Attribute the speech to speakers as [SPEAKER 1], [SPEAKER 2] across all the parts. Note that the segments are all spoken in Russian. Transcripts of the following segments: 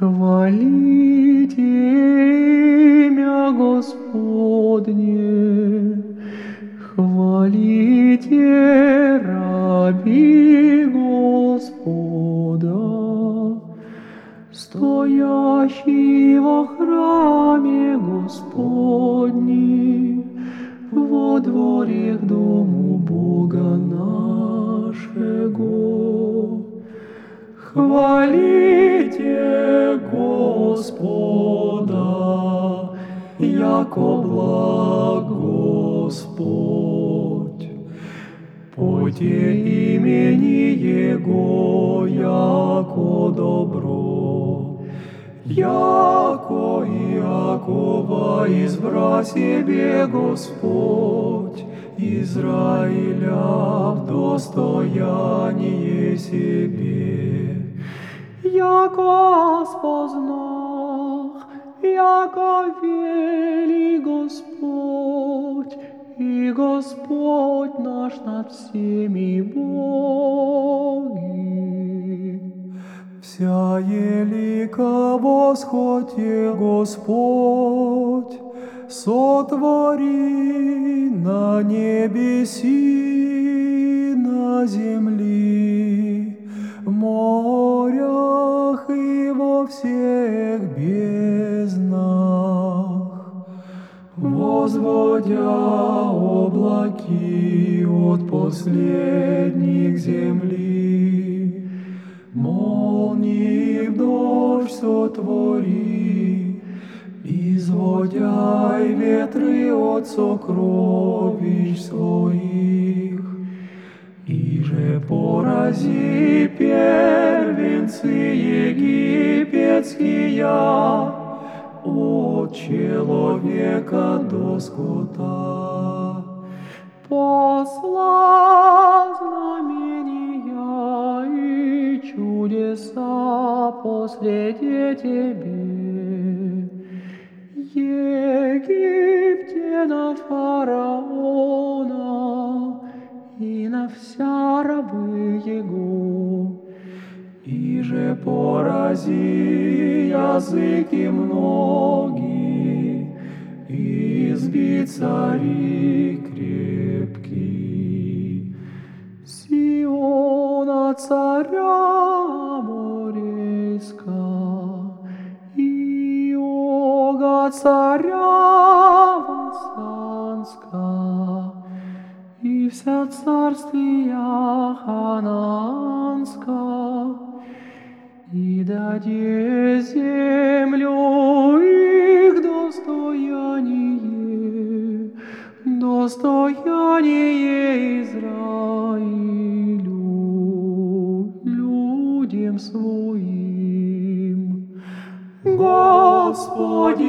[SPEAKER 1] Хвалите имя Господне, хвалите раби Господа, стоящий во храме Господни, во дворе к дому Бога нашего. Хвалите Господа, яко благ Господь. Пойте имени Его, яко добро, яко Иакова избра себе Господь, Израиля в достояние себе. Яко спознах, яко вели Господь, и Господь наш над всеми боги. Вся елика восходе Господь, сотвори на небеси, на земли, всех безднах, возводя облаки от последних земли, молнии в дождь сотвори, изводя ветры от сокровищ своих, и же порази первенцы египетские от человека до скота. Посла знамения и чудеса последе тебе. Египте на фараона и на вся порази языки многие, и сби цари крепкие. Сиона царя морейска, и Ога царя Васанска, и вся царствия Хананска, и даде землю их достояние, достояние Израилю, людям своим. Господи,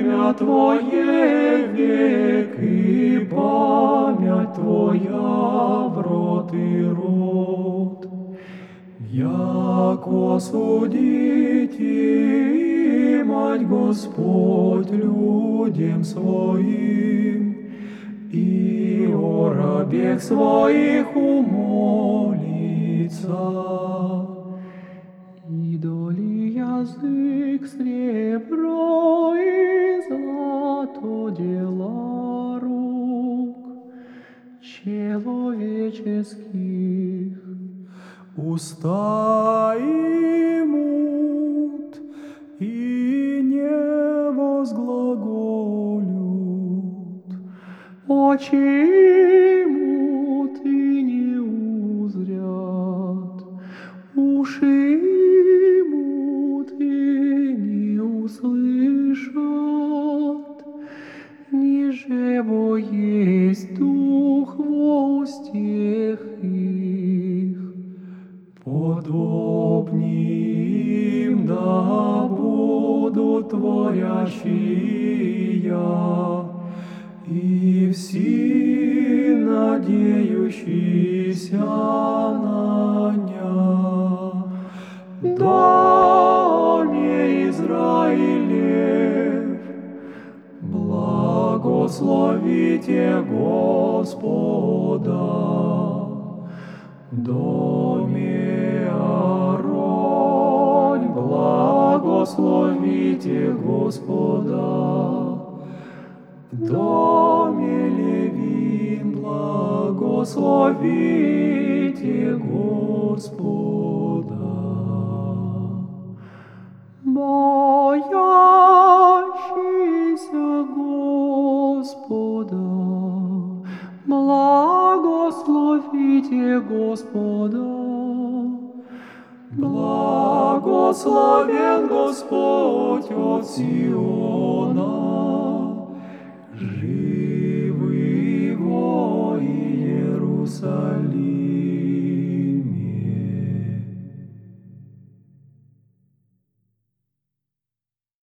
[SPEAKER 1] имя Твое век и память Твоя в род и род. Яко судите, мать Господь, людям своим, и о рабех своих умолится. Идоли язык сребро и злато дела рук человеческих. Уста имут и не возглаголют, очи имут и не узрят, уши имут и не услышат, ниже есть дух во подобни им да будут творящие, и все надеющиеся на ня. Доме Израилев, благословите Господа. Доме благословите Господа. В доме Левин благословите Господа. Боящийся Господа, благословите Господа. Благословен Господь от Сиона, живы